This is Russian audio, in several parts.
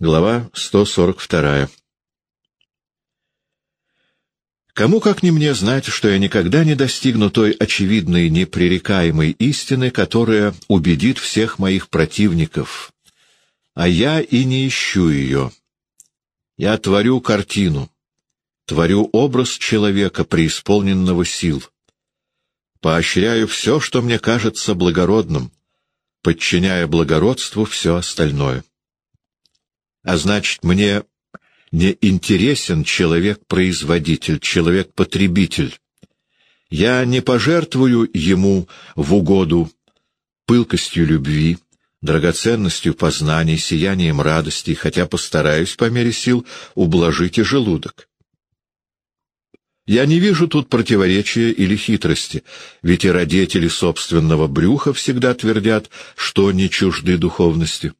Глава 142. Кому как не мне знать, что я никогда не достигну той очевидной, непререкаемой истины, которая убедит всех моих противников, а я и не ищу ее. Я творю картину, творю образ человека, преисполненного сил. Поощряю все, что мне кажется благородным, подчиняя благородству все остальное. А значит, мне не интересен человек-производитель, человек-потребитель. Я не пожертвую ему в угоду пылкостью любви, драгоценностью познаний, сиянием радости, хотя постараюсь по мере сил ублажить и желудок. Я не вижу тут противоречия или хитрости, ведь и родители собственного брюха всегда твердят, что не чужды духовности.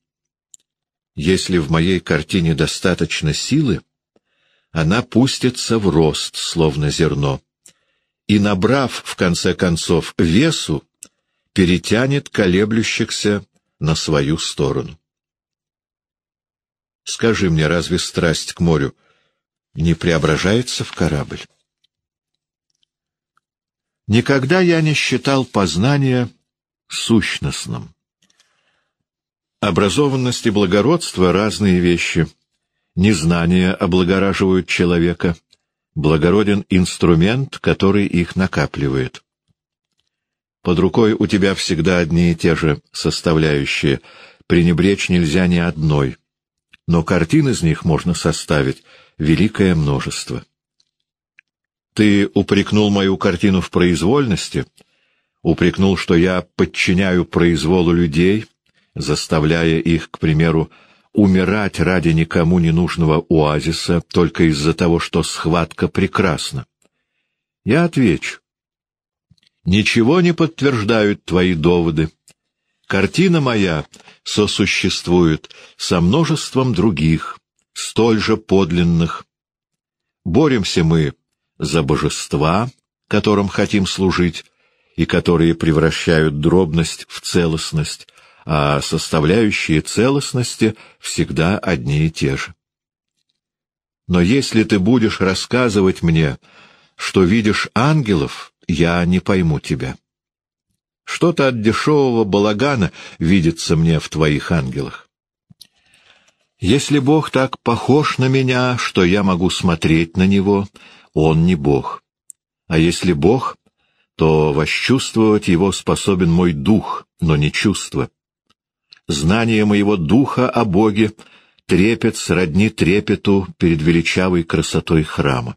Если в моей картине достаточно силы, она пустится в рост, словно зерно, и, набрав, в конце концов, весу, перетянет колеблющихся на свою сторону. Скажи мне, разве страсть к морю не преображается в корабль? Никогда я не считал познание сущностным. Образованность и благородство — разные вещи. Незнания облагораживают человека. Благороден инструмент, который их накапливает. Под рукой у тебя всегда одни и те же составляющие. Пренебречь нельзя ни одной. Но картин из них можно составить великое множество. Ты упрекнул мою картину в произвольности, упрекнул, что я подчиняю произволу людей — заставляя их, к примеру, умирать ради никому не нужного оазиса только из-за того, что схватка прекрасна. Я отвечу. Ничего не подтверждают твои доводы. Картина моя сосуществует со множеством других, столь же подлинных. Боремся мы за божества, которым хотим служить, и которые превращают дробность в целостность, а составляющие целостности всегда одни и те же. Но если ты будешь рассказывать мне, что видишь ангелов, я не пойму тебя. Что-то от дешевого балагана видится мне в твоих ангелах. Если Бог так похож на меня, что я могу смотреть на Него, Он не Бог. А если Бог, то восчувствовать Его способен мой дух, но не чувство. Знание моего духа о Боге трепет сродни трепету перед величавой красотой храма.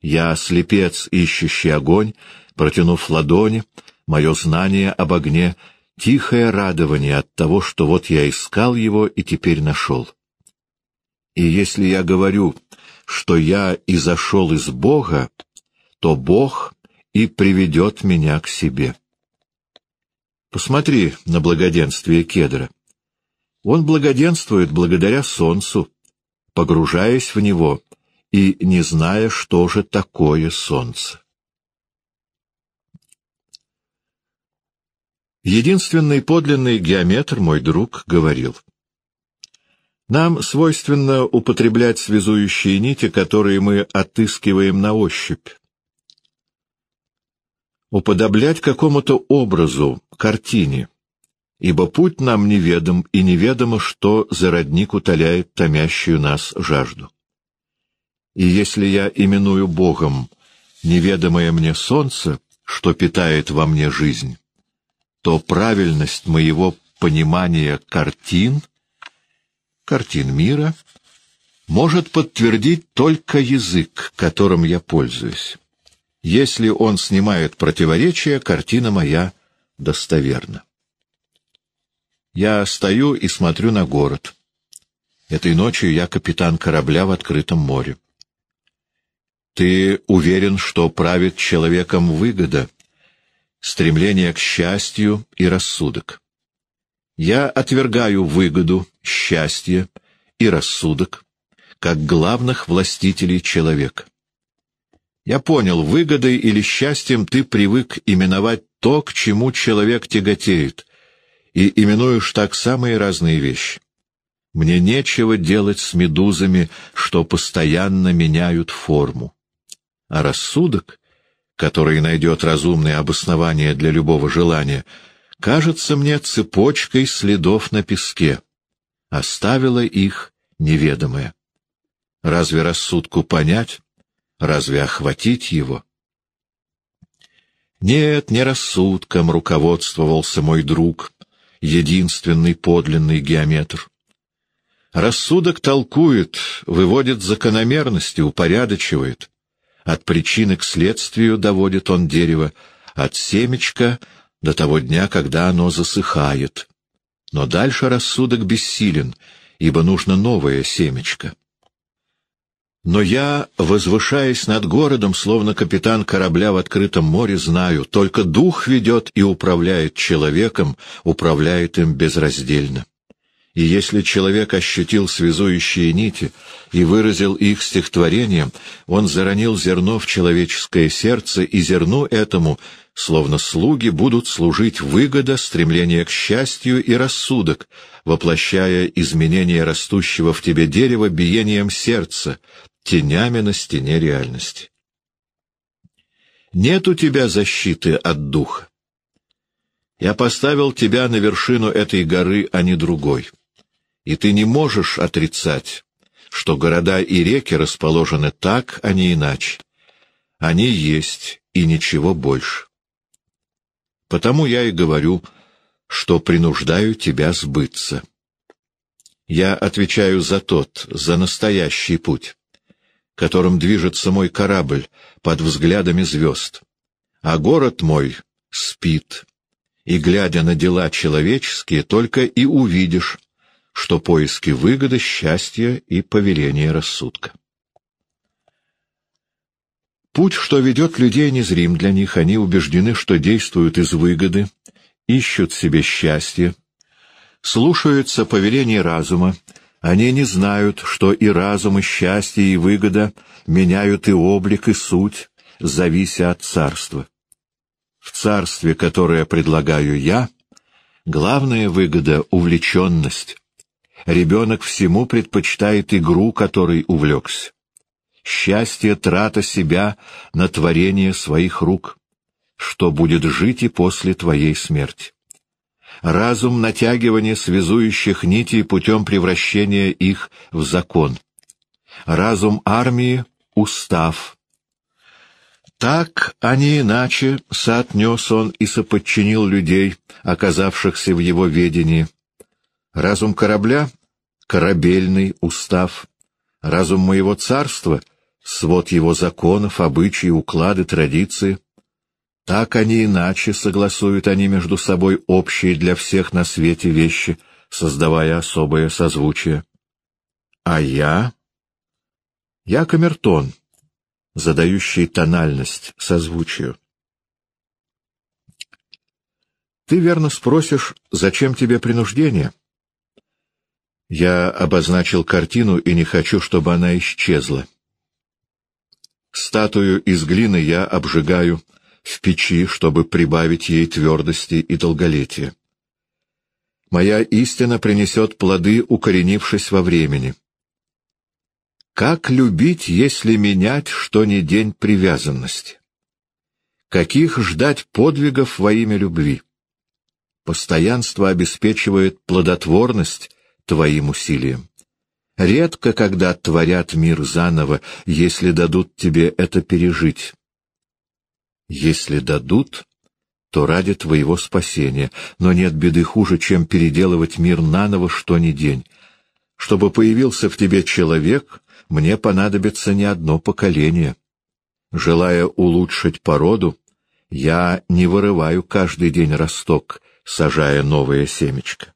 Я слепец, ищущий огонь, протянув ладони, мое знание об огне — тихое радование от того, что вот я искал его и теперь нашел. И если я говорю, что я и зашел из Бога, то Бог и приведет меня к себе. Посмотри на благоденствие кедра. Он благоденствует благодаря солнцу, погружаясь в него и не зная, что же такое солнце. Единственный подлинный геометр, мой друг, говорил. Нам свойственно употреблять связующие нити, которые мы отыскиваем на ощупь уподоблять какому-то образу, картине, ибо путь нам неведом, и неведомо, что за родник утоляет томящую нас жажду. И если я именую Богом неведомое мне солнце, что питает во мне жизнь, то правильность моего понимания картин, картин мира, может подтвердить только язык, которым я пользуюсь. Если он снимает противоречия, картина моя достоверна. Я стою и смотрю на город. Этой ночью я капитан корабля в открытом море. Ты уверен, что правит человеком выгода, стремление к счастью и рассудок. Я отвергаю выгоду, счастье и рассудок как главных властителей человека. Я понял, выгодой или счастьем ты привык именовать то, к чему человек тяготеет, и именуешь так самые разные вещи. Мне нечего делать с медузами, что постоянно меняют форму. А рассудок, который найдет разумное обоснование для любого желания, кажется мне цепочкой следов на песке. Оставила их неведомое. Разве рассудку понять? Разве охватить его? Нет, не рассудком руководствовался мой друг, единственный подлинный геометр. Рассудок толкует, выводит закономерности, упорядочивает. От причины к следствию доводит он дерево, от семечка до того дня, когда оно засыхает. Но дальше рассудок бессилен, ибо нужно новое семечко. Но я, возвышаясь над городом, словно капитан корабля в открытом море, знаю, только дух ведет и управляет человеком, управляет им безраздельно. И если человек ощутил связующие нити и выразил их стихотворением, он заронил зерно в человеческое сердце, и зерну этому, словно слуги, будут служить выгода, стремление к счастью и рассудок, воплощая изменение растущего в тебе дерева биением сердца, тенями на стене реальности. Нет у тебя защиты от духа. Я поставил тебя на вершину этой горы, а не другой. И ты не можешь отрицать, что города и реки расположены так, а не иначе. Они есть, и ничего больше. Потому я и говорю, что принуждаю тебя сбыться. Я отвечаю за тот, за настоящий путь которым движется мой корабль под взглядами звезд. А город мой спит, и, глядя на дела человеческие, только и увидишь, что поиски выгоды, счастья и повеления рассудка. Путь, что ведет людей, незрим для них, они убеждены, что действуют из выгоды, ищут себе счастье, слушаются повеления разума, они не знают, что и разум, и счастье, и выгода меняют и облик, и суть, завися от царства. В царстве, которое предлагаю я, главная выгода — увлеченность. Ребенок всему предпочитает игру, которой увлекся. Счастье — трата себя на творение своих рук, что будет жить и после твоей смерти разум натягивания связующих нитей путем превращения их в закон. Разум армии — устав. Так, а не иначе, соотнес он и соподчинил людей, оказавшихся в его ведении. Разум корабля — корабельный устав. Разум моего царства — свод его законов, обычаи, уклады, традиции — так они иначе согласуют они между собой общие для всех на свете вещи, создавая особое созвучие. А я? Я камертон, задающий тональность созвучию. Ты верно спросишь, зачем тебе принуждение? Я обозначил картину и не хочу, чтобы она исчезла. Статую из глины я обжигаю — в печи, чтобы прибавить ей твердости и долголетия. Моя истина принесет плоды, укоренившись во времени. Как любить, если менять, что не день привязанности? Каких ждать подвигов во имя любви? Постоянство обеспечивает плодотворность твоим усилиям. Редко, когда творят мир заново, если дадут тебе это пережить. Если дадут, то ради твоего спасения, но нет беды хуже, чем переделывать мир наново что ни день. Чтобы появился в тебе человек, мне понадобится не одно поколение. Желая улучшить породу, я не вырываю каждый день росток, сажая новое семечко.